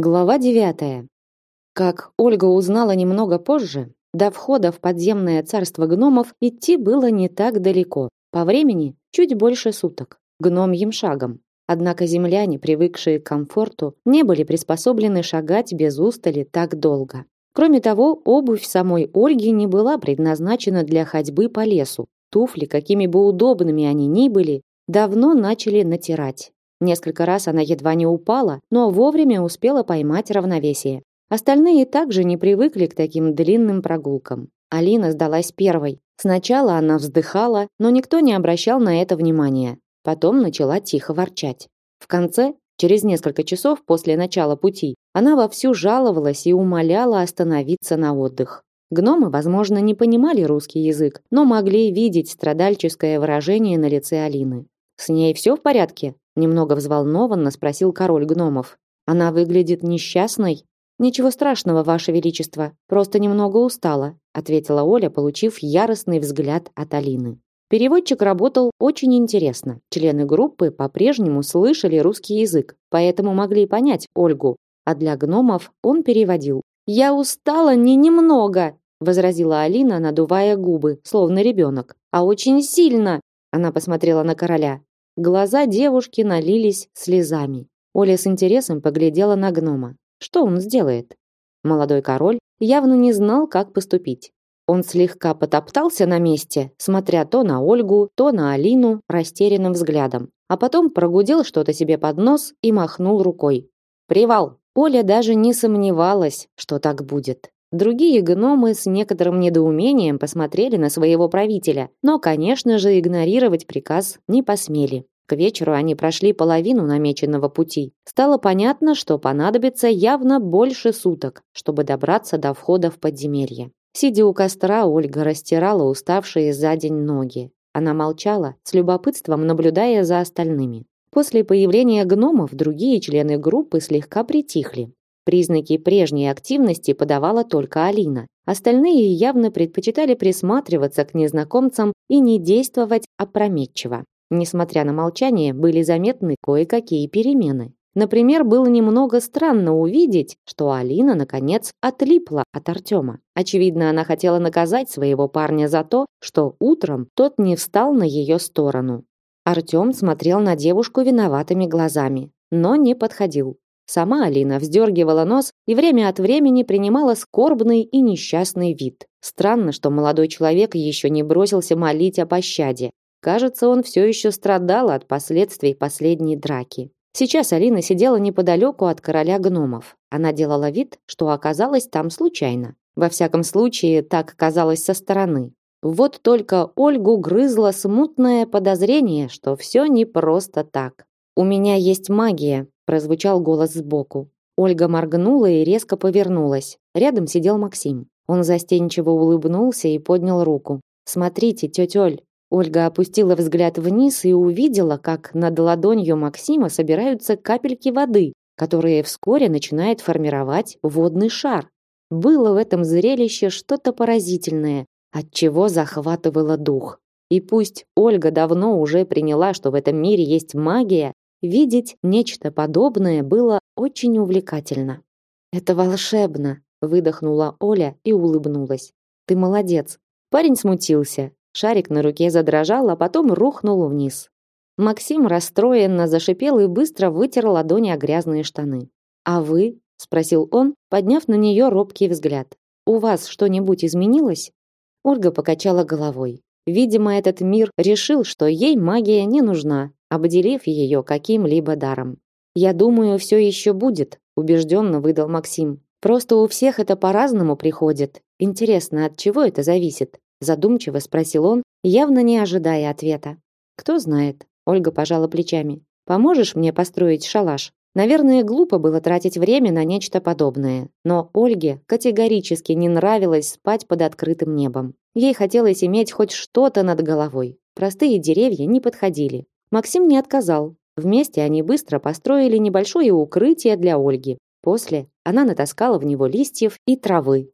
Глава 9. Как Ольга узнала немного позже, до входа в подземное царство гномов идти было не так далеко. По времени чуть больше суток, гномьим шагом. Однако земляне, привыкшие к комфорту, не были приспособлены шагать без устали так долго. Кроме того, обувь самой Ольги не была предназначена для ходьбы по лесу. Туфли, какими бы удобными они ни были, давно начали натирать. Несколько раз она едва не упала, но вовремя успела поймать равновесие. Остальные также не привыкли к таким длинным прогулкам. Алина сдалась первой. Сначала она вздыхала, но никто не обращал на это внимания. Потом начала тихо ворчать. В конце, через несколько часов после начала пути, она вовсю жаловалась и умоляла остановиться на отдых. Гномы, возможно, не понимали русский язык, но могли видеть страдальческое выражение на лице Алины. «С ней все в порядке?» Немного взволнованно спросил король гномов. Она выглядит несчастной. Ничего страшного, ваше величество, просто немного устала, ответила Оля, получив яростный взгляд от Алины. Переводчик работал очень интересно. Члены группы по-прежнему слышали русский язык, поэтому могли понять Ольгу, а для гномов он переводил. «Я устала не немного», — возразила Алина, надувая губы, словно ребенок. «А очень сильно!» Она посмотрела на короля. Глаза девушки налились слезами. Оля с интересом поглядела на гнома. Что он сделает? Молодой король явно не знал, как поступить. Он слегка потоптался на месте, смотря то на Ольгу, то на Алину растерянным взглядом, а потом прогудел что-то себе под нос и махнул рукой. «Привал!» Оля даже не сомневалась, что так будет. Другие гномы с некоторым недоумением посмотрели на своего правителя, но, конечно же, игнорировать приказ не посмели. К вечеру они прошли половину намеченного пути. Стало понятно, что понадобится явно больше суток, чтобы добраться до входа в подземелье. Сидя у костра, Ольга растирала уставшие за день ноги. Она молчала, с любопытством наблюдая за остальными. После появления гномов другие члены группы слегка притихли. Признаки прежней активности подавала только Алина. Остальные явно предпочитали присматриваться к незнакомцам и не действовать опрометчиво. Несмотря на молчание, были заметны кое-какие перемены. Например, было немного странно увидеть, что Алина наконец отлипла от Артема. Очевидно, она хотела наказать своего парня за то, что утром тот не встал на ее сторону. Артем смотрел на девушку виноватыми глазами, но не подходил. Сама Алина вздергивала нос и время от времени принимала скорбный и несчастный вид. Странно, что молодой человек еще не бросился молить о пощаде. Кажется, он все еще страдал от последствий последней драки. Сейчас Алина сидела неподалеку от короля гномов. Она делала вид, что оказалась там случайно. Во всяком случае, так казалось со стороны. Вот только Ольгу грызло смутное подозрение, что все не просто так. «У меня есть магия», – прозвучал голос сбоку. Ольга моргнула и резко повернулась. Рядом сидел Максим. Он застенчиво улыбнулся и поднял руку. «Смотрите, тетя Оль, Ольга опустила взгляд вниз и увидела, как над ладонью Максима собираются капельки воды, которые вскоре начинает формировать водный шар. Было в этом зрелище что-то поразительное, от чего захватывало дух. И пусть Ольга давно уже приняла, что в этом мире есть магия, видеть нечто подобное было очень увлекательно. Это волшебно, выдохнула Оля и улыбнулась. Ты молодец. Парень смутился, Шарик на руке задрожал, а потом рухнул вниз. Максим расстроенно зашипел и быстро вытер ладони о грязные штаны. «А вы?» – спросил он, подняв на нее робкий взгляд. «У вас что-нибудь изменилось?» Ольга покачала головой. Видимо, этот мир решил, что ей магия не нужна, обделив ее каким-либо даром. «Я думаю, все еще будет», – убежденно выдал Максим. «Просто у всех это по-разному приходит. Интересно, от чего это зависит? задумчиво спросил он, явно не ожидая ответа. Кто знает? Ольга пожала плечами. Поможешь мне построить шалаш? Наверное, глупо было тратить время на нечто подобное, но Ольге категорически не нравилось спать под открытым небом. Ей хотелось иметь хоть что-то над головой. Простые деревья не подходили. Максим не отказал. Вместе они быстро построили небольшое укрытие для Ольги. После она натаскала в него листьев и травы,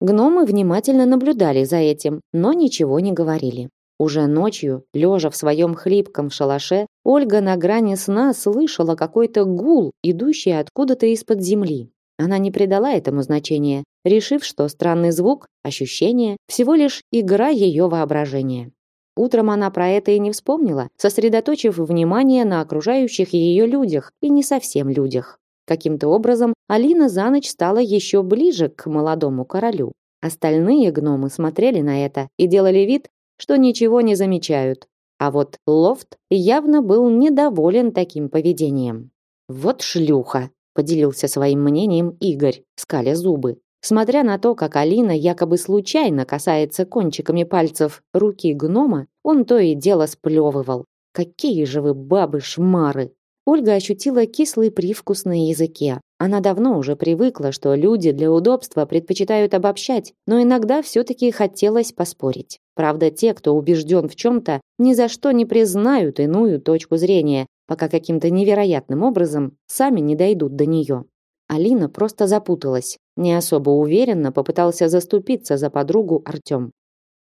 Гномы внимательно наблюдали за этим, но ничего не говорили. Уже ночью, лежа в своем хлипком шалаше, Ольга на грани сна слышала какой-то гул, идущий откуда-то из-под земли. Она не придала этому значения, решив, что странный звук, ощущение всего лишь игра ее воображения. Утром она про это и не вспомнила, сосредоточив внимание на окружающих ее людях и не совсем людях. Каким-то образом Алина за ночь стала еще ближе к молодому королю. Остальные гномы смотрели на это и делали вид, что ничего не замечают. А вот Лофт явно был недоволен таким поведением. «Вот шлюха!» – поделился своим мнением Игорь, скаля зубы. Смотря на то, как Алина якобы случайно касается кончиками пальцев руки гнома, он то и дело сплевывал. «Какие же вы бабы-шмары!» Ольга ощутила кислый привкус на языке. Она давно уже привыкла, что люди для удобства предпочитают обобщать, но иногда все-таки хотелось поспорить. Правда, те, кто убежден в чем-то, ни за что не признают иную точку зрения, пока каким-то невероятным образом сами не дойдут до нее. Алина просто запуталась. Не особо уверенно попытался заступиться за подругу Артем.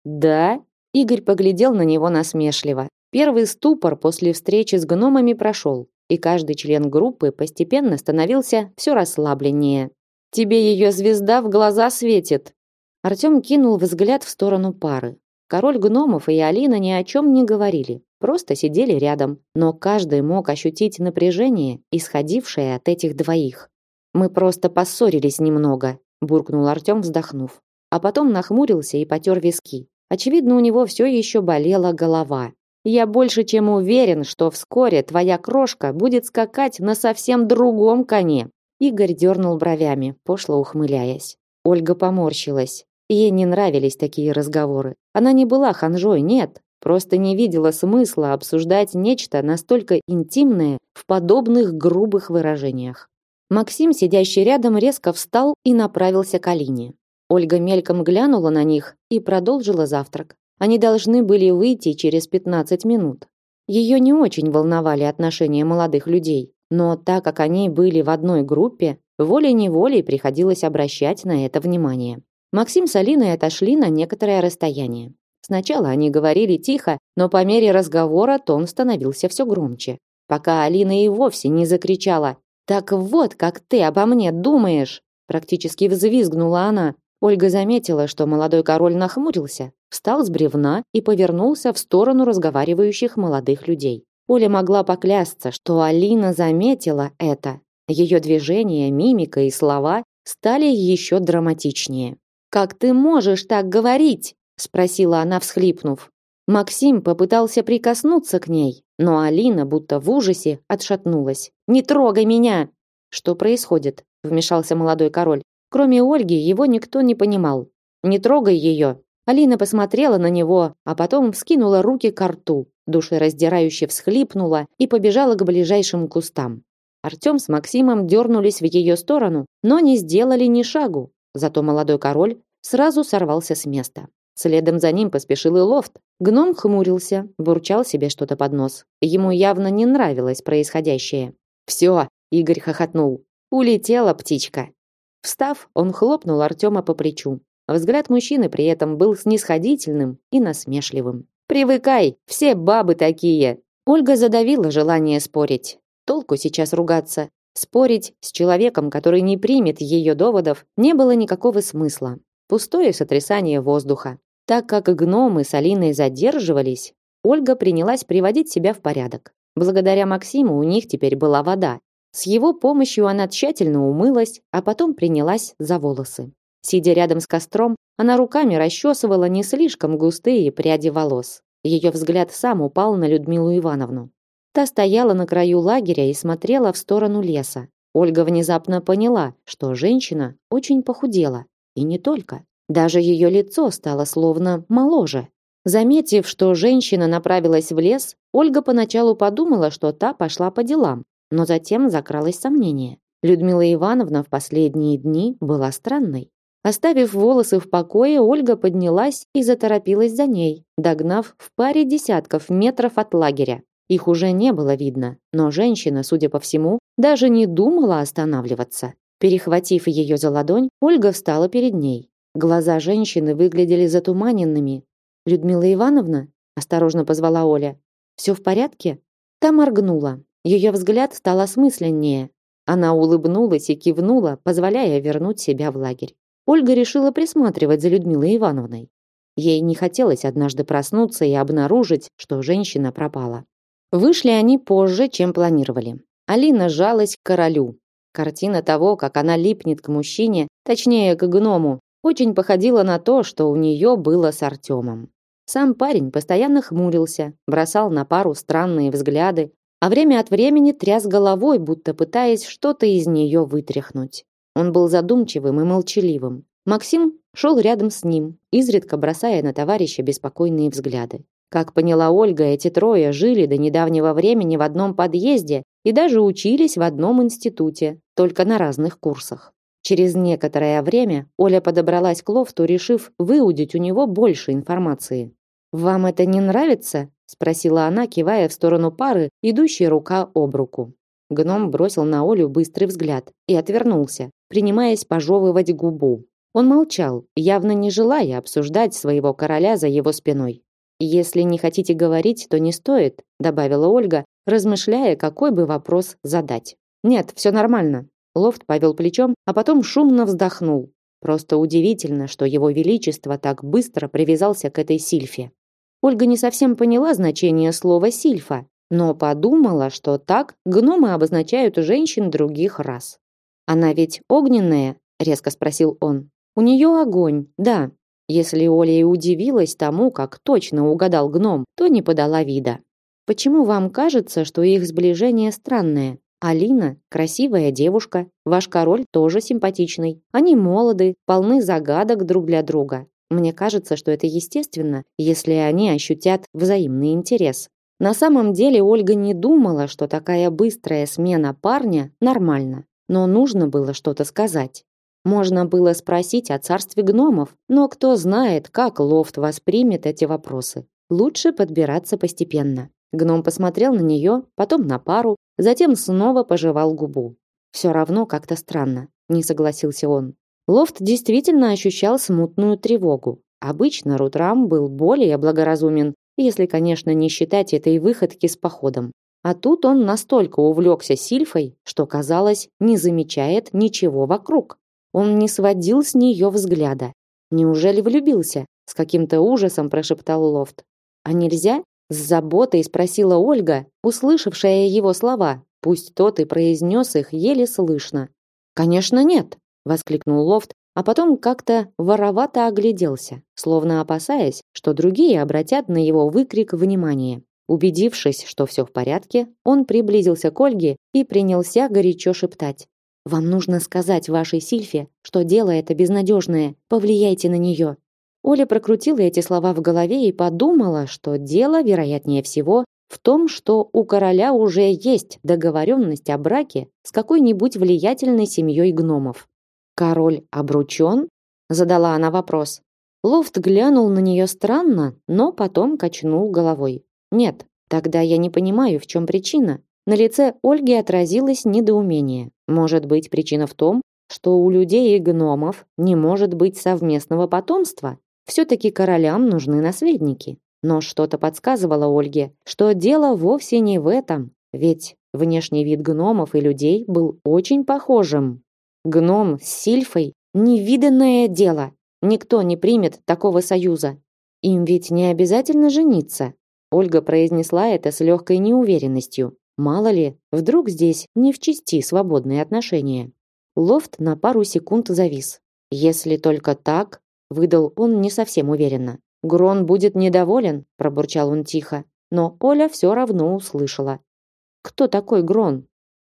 «Да?» Игорь поглядел на него насмешливо. Первый ступор после встречи с гномами прошел, и каждый член группы постепенно становился все расслабленнее. «Тебе ее звезда в глаза светит!» Артем кинул взгляд в сторону пары. Король гномов и Алина ни о чем не говорили, просто сидели рядом, но каждый мог ощутить напряжение, исходившее от этих двоих. Мы просто поссорились немного, буркнул Артем, вздохнув, а потом нахмурился и потер виски. Очевидно, у него все еще болела голова. Я больше чем уверен, что вскоре твоя крошка будет скакать на совсем другом коне. Игорь дернул бровями, пошло ухмыляясь. Ольга поморщилась. Ей не нравились такие разговоры. Она не была ханжой, нет, просто не видела смысла обсуждать нечто настолько интимное в подобных грубых выражениях. Максим, сидящий рядом, резко встал и направился к Алине. Ольга мельком глянула на них и продолжила завтрак. Они должны были выйти через 15 минут. Ее не очень волновали отношения молодых людей, но так как они были в одной группе, волей-неволей приходилось обращать на это внимание. Максим с Алиной отошли на некоторое расстояние. Сначала они говорили тихо, но по мере разговора тон становился все громче, пока Алина и вовсе не закричала так вот, как ты обо мне думаешь, практически взвизгнула она. Ольга заметила, что молодой король нахмурился, встал с бревна и повернулся в сторону разговаривающих молодых людей. Оля могла поклясться, что Алина заметила это. Ее движения, мимика и слова стали еще драматичнее. Как ты можешь так говорить? спросила она, всхлипнув. Максим попытался прикоснуться к ней, но Алина, будто в ужасе, отшатнулась. «Не трогай меня!» «Что происходит?» – вмешался молодой король. Кроме Ольги, его никто не понимал. «Не трогай ее!» Алина посмотрела на него, а потом вскинула руки к рту, душераздирающе всхлипнула и побежала к ближайшим кустам. Артем с Максимом дернулись в ее сторону, но не сделали ни шагу. Зато молодой король сразу сорвался с места. Следом за ним поспешил и лофт. Гном хмурился, бурчал себе что-то под нос. Ему явно не нравилось происходящее. «Все!» — Игорь хохотнул. «Улетела птичка!» Встав, он хлопнул Артема по плечу. Взгляд мужчины при этом был снисходительным и насмешливым. «Привыкай, все бабы такие!» Ольга задавила желание спорить. Толку сейчас ругаться. Спорить с человеком, который не примет ее доводов, не было никакого смысла. Пустое сотрясание воздуха. Так как гномы с Алиной задерживались, Ольга принялась приводить себя в порядок. Благодаря Максиму у них теперь была вода. С его помощью она тщательно умылась, а потом принялась за волосы. Сидя рядом с костром, она руками расчесывала не слишком густые пряди волос. Ее взгляд сам упал на Людмилу Ивановну. Та стояла на краю лагеря и смотрела в сторону леса. Ольга внезапно поняла, что женщина очень похудела. И не только. Даже ее лицо стало словно моложе. Заметив, что женщина направилась в лес, Ольга поначалу подумала, что та пошла по делам, но затем закралось сомнение. Людмила Ивановна в последние дни была странной. Оставив волосы в покое, Ольга поднялась и заторопилась за ней, догнав в паре десятков метров от лагеря. Их уже не было видно, но женщина, судя по всему, даже не думала останавливаться. Перехватив ее за ладонь, Ольга встала перед ней. Глаза женщины выглядели затуманенными. Людмила Ивановна, осторожно позвала Оля. Все в порядке? Та моргнула. Ее взгляд стал осмысленнее. Она улыбнулась и кивнула, позволяя вернуть себя в лагерь. Ольга решила присматривать за Людмилой Ивановной. Ей не хотелось однажды проснуться и обнаружить, что женщина пропала. Вышли они позже, чем планировали. Алина жалась к королю. Картина того, как она липнет к мужчине, точнее, к гному, очень походила на то, что у нее было с Артемом. Сам парень постоянно хмурился, бросал на пару странные взгляды, а время от времени тряс головой, будто пытаясь что-то из нее вытряхнуть. Он был задумчивым и молчаливым. Максим шел рядом с ним, изредка бросая на товарища беспокойные взгляды. Как поняла Ольга, эти трое жили до недавнего времени в одном подъезде и даже учились в одном институте, только на разных курсах. Через некоторое время Оля подобралась к лофту, решив выудить у него больше информации. «Вам это не нравится?» – спросила она, кивая в сторону пары, идущей рука об руку. Гном бросил на Олю быстрый взгляд и отвернулся, принимаясь пожевывать губу. Он молчал, явно не желая обсуждать своего короля за его спиной. «Если не хотите говорить, то не стоит», добавила Ольга, размышляя, какой бы вопрос задать. «Нет, все нормально. Лофт повел плечом, а потом шумно вздохнул. Просто удивительно, что его величество так быстро привязался к этой сильфе. Ольга не совсем поняла значение слова сильфа, но подумала, что так гномы обозначают женщин других рас. Она ведь огненная, резко спросил он. У нее огонь, да. Если Оля и удивилась тому, как точно угадал гном, то не подала вида. Почему вам кажется, что их сближение странное? Алина – красивая девушка, ваш король тоже симпатичный. Они молоды, полны загадок друг для друга. Мне кажется, что это естественно, если они ощутят взаимный интерес. На самом деле Ольга не думала, что такая быстрая смена парня нормальна. Но нужно было что-то сказать. Можно было спросить о царстве гномов, но кто знает, как Лофт воспримет эти вопросы. Лучше подбираться постепенно. Гном посмотрел на нее, потом на пару, затем снова пожевал губу. Все равно как-то странно, не согласился он. Лофт действительно ощущал смутную тревогу. Обычно Рутрам был более благоразумен, если, конечно, не считать этой выходки с походом. А тут он настолько увлекся Сильфой, что, казалось, не замечает ничего вокруг. Он не сводил с нее взгляда. Неужели влюбился? С каким-то ужасом прошептал Лофт. А нельзя? С заботой спросила Ольга, услышавшая его слова, пусть тот и произнес их еле слышно. «Конечно нет!» — воскликнул Лофт, а потом как-то воровато огляделся, словно опасаясь, что другие обратят на его выкрик внимание. Убедившись, что все в порядке, он приблизился к Ольге и принялся горячо шептать. «Вам нужно сказать вашей Сильфе, что дело это безнадежное, повлияйте на нее. Оля прокрутила эти слова в голове и подумала, что дело, вероятнее всего, в том, что у короля уже есть договоренность о браке с какой-нибудь влиятельной семьей гномов. «Король обручен?» – задала она вопрос. Лофт глянул на нее странно, но потом качнул головой. «Нет, тогда я не понимаю, в чем причина». На лице Ольги отразилось недоумение. Может быть, причина в том, что у людей и гномов не может быть совместного потомства? Все-таки королям нужны наследники. Но что-то подсказывало Ольге, что дело вовсе не в этом, ведь внешний вид гномов и людей был очень похожим. Гном с сильфой – невиданное дело. Никто не примет такого союза. Им ведь не обязательно жениться. Ольга произнесла это с легкой неуверенностью. Мало ли, вдруг здесь не в чести свободные отношения. Лофт на пару секунд завис. Если только так, выдал он не совсем уверенно. Грон будет недоволен, пробурчал он тихо, но Оля все равно услышала. Кто такой Грон?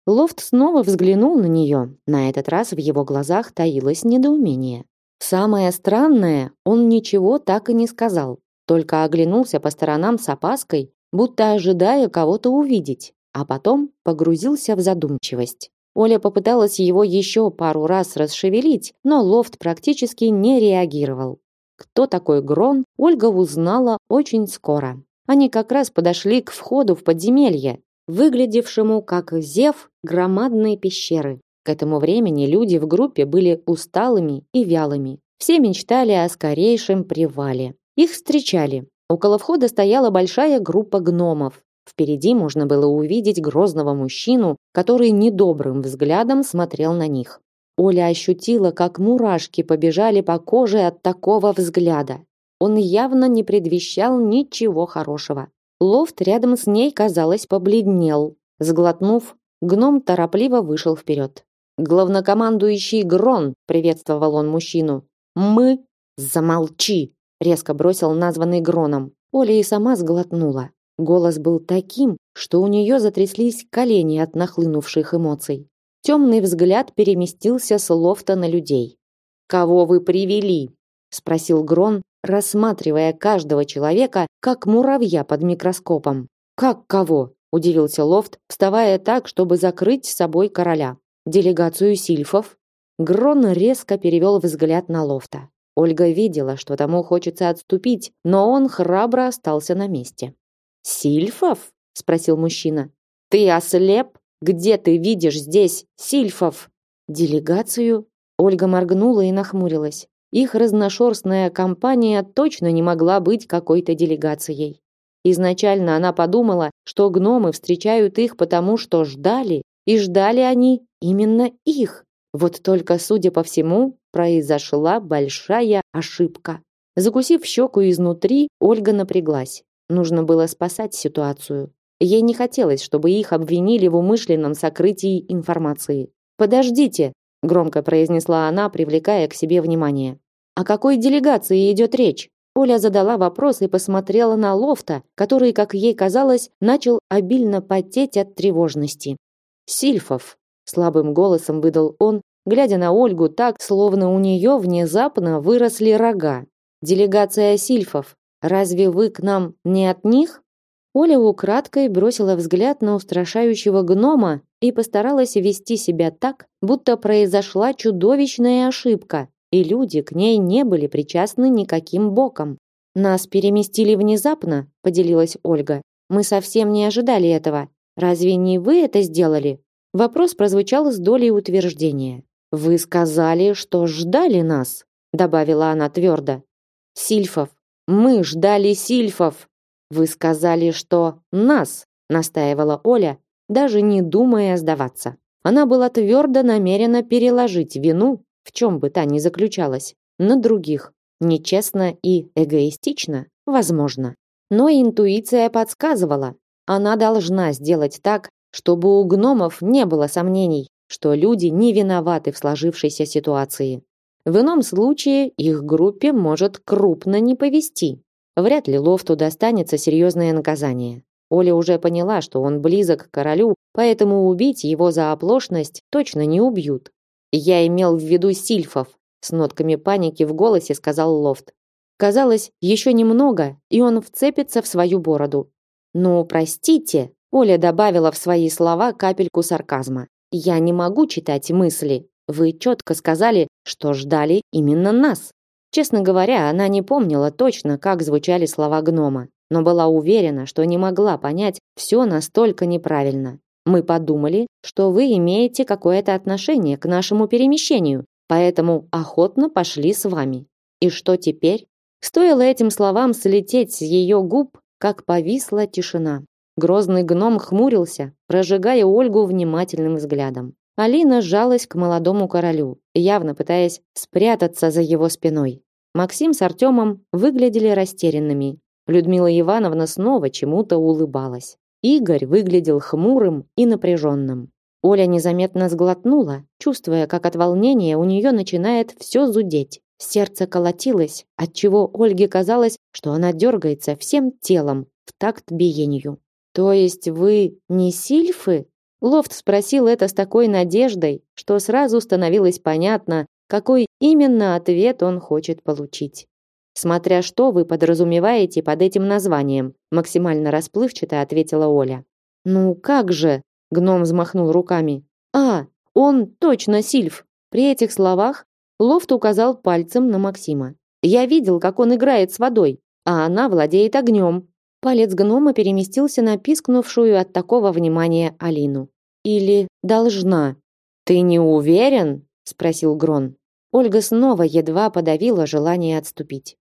Лофт снова взглянул на нее. На этот раз в его глазах таилось недоумение. Самое странное, он ничего так и не сказал, только оглянулся по сторонам с опаской, будто ожидая кого-то увидеть, а потом погрузился в задумчивость. Оля попыталась его еще пару раз расшевелить, но лофт практически не реагировал. Кто такой Грон, Ольга узнала очень скоро. Они как раз подошли к входу в подземелье, выглядевшему как зев громадной пещеры. К этому времени люди в группе были усталыми и вялыми. Все мечтали о скорейшем привале. Их встречали Около входа стояла большая группа гномов. Впереди можно было увидеть грозного мужчину, который недобрым взглядом смотрел на них. Оля ощутила, как мурашки побежали по коже от такого взгляда. Он явно не предвещал ничего хорошего. Лофт рядом с ней, казалось, побледнел. Сглотнув, гном торопливо вышел вперед. «Главнокомандующий Грон!» — приветствовал он мужчину. «Мы...» «Замолчи!» — резко бросил названный Гроном. Оля и сама сглотнула. Голос был таким, что у нее затряслись колени от нахлынувших эмоций. Темный взгляд переместился с лофта на людей. «Кого вы привели?» — спросил Грон, рассматривая каждого человека, как муравья под микроскопом. «Как кого?» — удивился лофт, вставая так, чтобы закрыть с собой короля. «Делегацию сильфов?» Грон резко перевел взгляд на лофта. Ольга видела, что тому хочется отступить, но он храбро остался на месте. «Сильфов?» — спросил мужчина. «Ты ослеп? Где ты видишь здесь сильфов?» «Делегацию?» Ольга моргнула и нахмурилась. Их разношерстная компания точно не могла быть какой-то делегацией. Изначально она подумала, что гномы встречают их потому, что ждали, и ждали они именно их. Вот только, судя по всему, произошла большая ошибка. Закусив щеку изнутри, Ольга напряглась. Нужно было спасать ситуацию. Ей не хотелось, чтобы их обвинили в умышленном сокрытии информации. «Подождите», – громко произнесла она, привлекая к себе внимание. «О какой делегации идет речь?» Оля задала вопрос и посмотрела на Лофта, который, как ей казалось, начал обильно потеть от тревожности. «Сильфов», – слабым голосом выдал он, глядя на Ольгу так, словно у нее внезапно выросли рога. «Делегация сильфов. Разве вы к нам не от них? Оля украдкой бросила взгляд на устрашающего гнома и постаралась вести себя так, будто произошла чудовищная ошибка, и люди к ней не были причастны никаким боком. Нас переместили внезапно, поделилась Ольга. Мы совсем не ожидали этого. Разве не вы это сделали? Вопрос прозвучал с долей утверждения. Вы сказали, что ждали нас, добавила она твердо. Сильфов, мы ждали сильфов. Вы сказали, что нас, настаивала Оля, даже не думая сдаваться. Она была твердо намерена переложить вину, в чем бы та ни заключалась, на других. Нечестно и эгоистично, возможно. Но интуиция подсказывала, она должна сделать так, чтобы у гномов не было сомнений, что люди не виноваты в сложившейся ситуации. В ином случае их группе может крупно не повести. Вряд ли Лофту достанется серьезное наказание. Оля уже поняла, что он близок к королю, поэтому убить его за оплошность точно не убьют. Я имел в виду сильфов, с нотками паники в голосе сказал Лофт. Казалось, еще немного, и он вцепится в свою бороду. «Ну, простите», — Оля добавила в свои слова капельку сарказма. «Я не могу читать мысли. Вы четко сказали, что ждали именно нас. Честно говоря, она не помнила точно, как звучали слова гнома, но была уверена, что не могла понять все настолько неправильно. Мы подумали, что вы имеете какое-то отношение к нашему перемещению, поэтому охотно пошли с вами. И что теперь? Стоило этим словам слететь с ее губ, как повисла тишина. Грозный гном хмурился, прожигая Ольгу внимательным взглядом. Алина сжалась к молодому королю, явно пытаясь спрятаться за его спиной. Максим с Артемом выглядели растерянными. Людмила Ивановна снова чему-то улыбалась. Игорь выглядел хмурым и напряженным. Оля незаметно сглотнула, чувствуя, как от волнения у нее начинает все зудеть. Сердце колотилось, отчего Ольге казалось, что она дергается всем телом в такт биению. «То есть вы не сильфы?» Лофт спросил это с такой надеждой, что сразу становилось понятно, какой именно ответ он хочет получить. Смотря что вы подразумеваете под этим названием, максимально расплывчато ответила Оля. Ну как же? Гном взмахнул руками. А, он точно сильф. При этих словах Лофт указал пальцем на Максима. Я видел, как он играет с водой, а она владеет огнем. Палец гнома переместился на пискнувшую от такого внимания Алину. Или должна? Ты не уверен? спросил Грон. Ольга снова едва подавила желание отступить.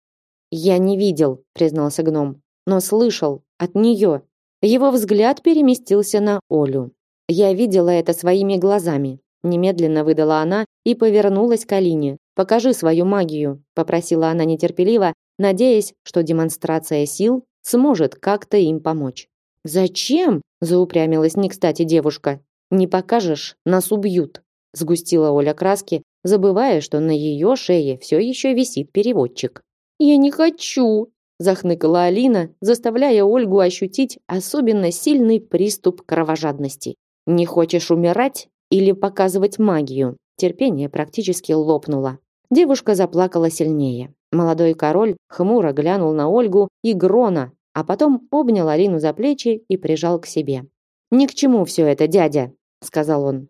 Я не видел, признался гном, но слышал от нее. Его взгляд переместился на Олю. Я видела это своими глазами. Немедленно выдала она и повернулась к Алине. Покажи свою магию, попросила она нетерпеливо, надеясь, что демонстрация сил сможет как-то им помочь. Зачем? заупрямилась не кстати девушка. Не покажешь, нас убьют, сгустила Оля краски, забывая, что на ее шее все еще висит переводчик. Я не хочу, захныкала Алина, заставляя Ольгу ощутить особенно сильный приступ кровожадности. Не хочешь умирать или показывать магию? Терпение практически лопнуло. Девушка заплакала сильнее. Молодой король хмуро глянул на Ольгу и Грона, а потом обнял Алину за плечи и прижал к себе. «Ни к чему все это, дядя», — сказал он.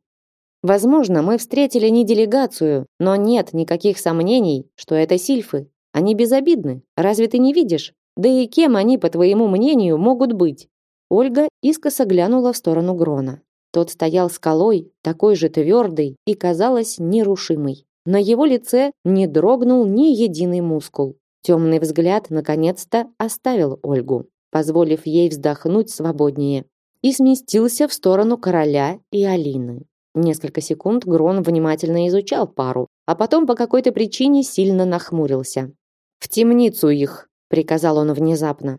«Возможно, мы встретили не делегацию, но нет никаких сомнений, что это сильфы. Они безобидны, разве ты не видишь? Да и кем они, по твоему мнению, могут быть?» Ольга искоса глянула в сторону Грона. Тот стоял скалой, такой же твердый и, казалось, нерушимый. На его лице не дрогнул ни единый мускул. Темный взгляд наконец-то оставил Ольгу, позволив ей вздохнуть свободнее, и сместился в сторону короля и Алины. Несколько секунд Грон внимательно изучал пару, а потом по какой-то причине сильно нахмурился. «В темницу их!» — приказал он внезапно.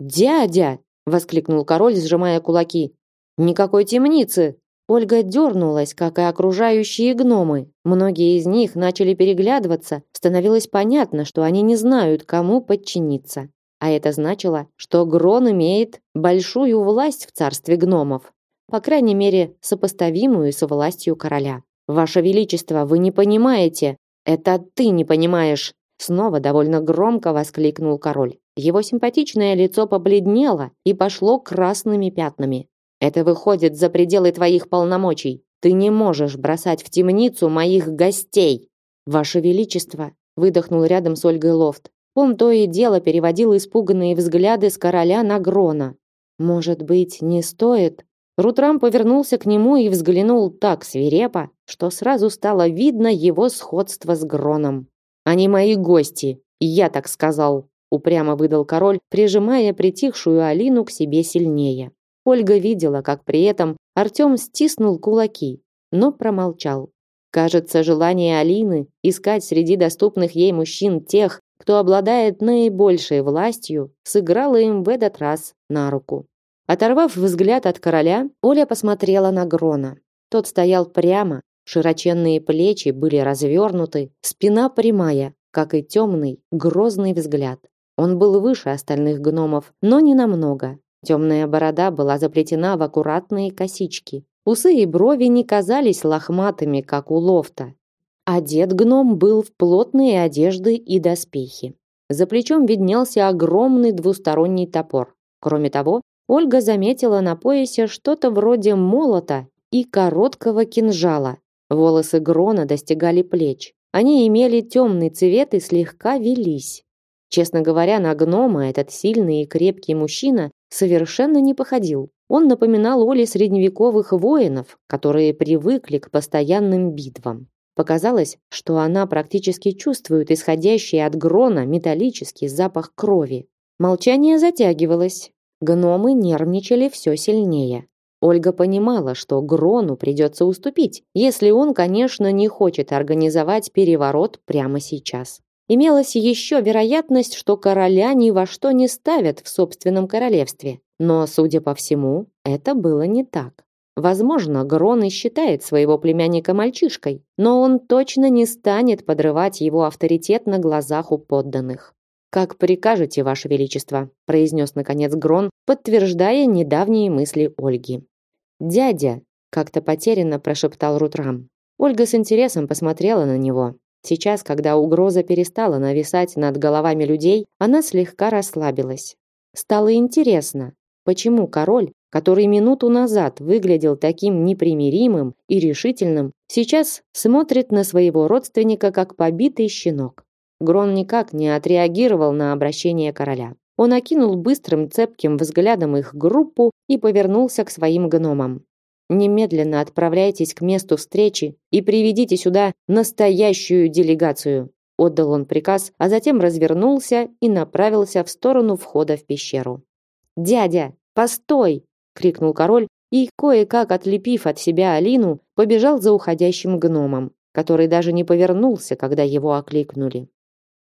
«Дядя!» — воскликнул король, сжимая кулаки. «Никакой темницы!» Ольга дернулась, как и окружающие гномы. Многие из них начали переглядываться. Становилось понятно, что они не знают, кому подчиниться. А это значило, что Грон имеет большую власть в царстве гномов. По крайней мере, сопоставимую с властью короля. «Ваше Величество, вы не понимаете!» «Это ты не понимаешь!» Снова довольно громко воскликнул король. Его симпатичное лицо побледнело и пошло красными пятнами. Это выходит за пределы твоих полномочий. Ты не можешь бросать в темницу моих гостей. Ваше величество, выдохнул рядом с Ольгой Лофт. Он то и дело переводил испуганные взгляды с короля на Грона. Может быть, не стоит? Рутрам повернулся к нему и взглянул так свирепо, что сразу стало видно его сходство с Гроном. Они мои гости, я так сказал, упрямо выдал король, прижимая притихшую Алину к себе сильнее. Ольга видела, как при этом Артём стиснул кулаки, но промолчал. Кажется, желание Алины искать среди доступных ей мужчин тех, кто обладает наибольшей властью, сыграло им в этот раз на руку. Оторвав взгляд от короля, Оля посмотрела на Грона. Тот стоял прямо, широченные плечи были развернуты, спина прямая, как и темный, грозный взгляд. Он был выше остальных гномов, но не намного. Темная борода была заплетена в аккуратные косички. Усы и брови не казались лохматыми, как у лофта. Одет гном был в плотные одежды и доспехи. За плечом виднелся огромный двусторонний топор. Кроме того, Ольга заметила на поясе что-то вроде молота и короткого кинжала. Волосы Грона достигали плеч. Они имели темный цвет и слегка велись. Честно говоря, на гнома этот сильный и крепкий мужчина совершенно не походил. Он напоминал Оле средневековых воинов, которые привыкли к постоянным битвам. Показалось, что она практически чувствует исходящий от грона металлический запах крови. Молчание затягивалось. Гномы нервничали все сильнее. Ольга понимала, что Грону придется уступить, если он, конечно, не хочет организовать переворот прямо сейчас. Имелась еще вероятность, что короля ни во что не ставят в собственном королевстве. Но, судя по всему, это было не так. Возможно, Грон и считает своего племянника мальчишкой, но он точно не станет подрывать его авторитет на глазах у подданных. «Как прикажете, Ваше Величество», – произнес наконец Грон, подтверждая недавние мысли Ольги. «Дядя», – как-то потерянно прошептал Рутрам. Ольга с интересом посмотрела на него. Сейчас, когда угроза перестала нависать над головами людей, она слегка расслабилась. Стало интересно, почему король, который минуту назад выглядел таким непримиримым и решительным, сейчас смотрит на своего родственника как побитый щенок. Грон никак не отреагировал на обращение короля. Он окинул быстрым цепким взглядом их группу и повернулся к своим гномам. Немедленно отправляйтесь к месту встречи и приведите сюда настоящую делегацию. отдал он приказ, а затем развернулся и направился в сторону входа в пещеру. "Дядя, постой!" Крикнул король и кое-как отлепив от себя Алину, побежал за уходящим гномом, который даже не повернулся, когда его окликнули.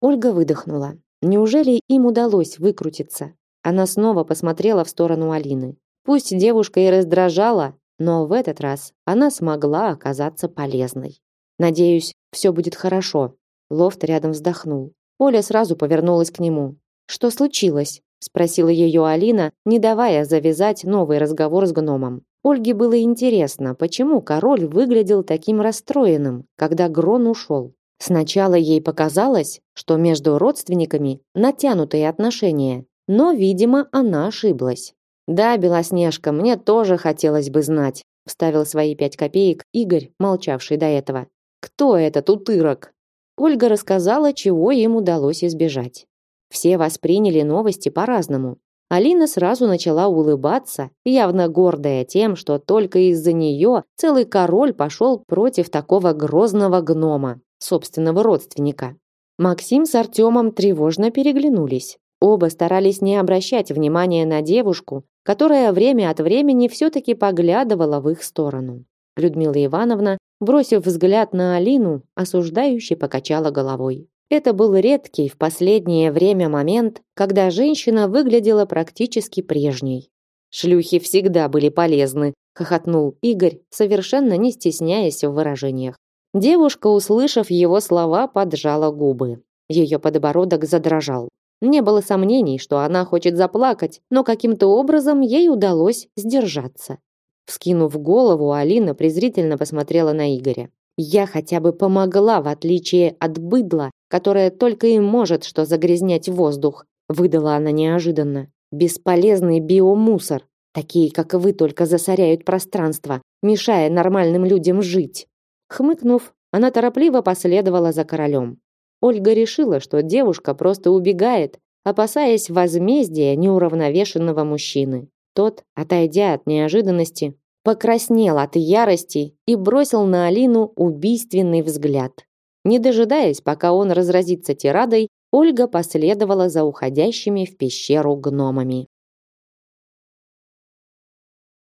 Ольга выдохнула. Неужели им удалось выкрутиться? Она снова посмотрела в сторону Алины. Пусть девушка и раздражала, но в этот раз она смогла оказаться полезной. Надеюсь, все будет хорошо. Лофт рядом вздохнул. Оля сразу повернулась к нему. Что случилось? Спросила ее Алина, не давая завязать новый разговор с гномом. Ольге было интересно, почему король выглядел таким расстроенным, когда Грон ушел. Сначала ей показалось, что между родственниками натянутые отношения, но, видимо, она ошиблась. Да, Белоснежка, мне тоже хотелось бы знать, вставил свои пять копеек Игорь, молчавший до этого. Кто этот утырок? Ольга рассказала, чего им удалось избежать. Все восприняли новости по-разному. Алина сразу начала улыбаться, явно гордая тем, что только из-за нее целый король пошел против такого грозного гнома, собственного родственника. Максим с Артемом тревожно переглянулись. Оба старались не обращать внимания на девушку, которая время от времени все-таки поглядывала в их сторону. Людмила Ивановна, бросив взгляд на Алину, осуждающе покачала головой. Это был редкий в последнее время момент, когда женщина выглядела практически прежней. Шлюхи всегда были полезны, хохотнул Игорь, совершенно не стесняясь в выражениях. Девушка, услышав его слова, поджала губы. Ее подбородок задрожал. Не было сомнений, что она хочет заплакать, но каким-то образом ей удалось сдержаться. Вскинув голову, Алина презрительно посмотрела на Игоря. Я хотя бы помогла, в отличие от быдла, которое только и может что загрязнять воздух, выдала она неожиданно. Бесполезный биомусор. Такие, как вы, только засоряют пространство, мешая нормальным людям жить. Хмыкнув, она торопливо последовала за королем. Ольга решила, что девушка просто убегает, опасаясь возмездия неуравновешенного мужчины. Тот, отойдя от неожиданности, покраснел от ярости и бросил на Алину убийственный взгляд. Не дожидаясь, пока он разразится тирадой, Ольга последовала за уходящими в пещеру гномами.